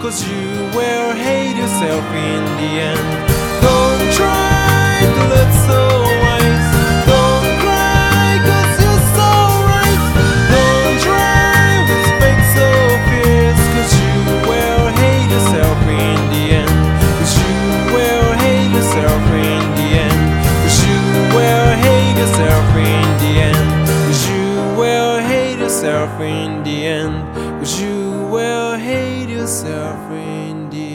cause you will hate yourself in the end. Don't try to look so wise. Don't cry cause you're so right. Don't try so fierce in the end. Cause you will hate yourself in the end. Cause you will hate yourself in the end. Cause you will hate yourself in the end. Cause you will hate yourself in the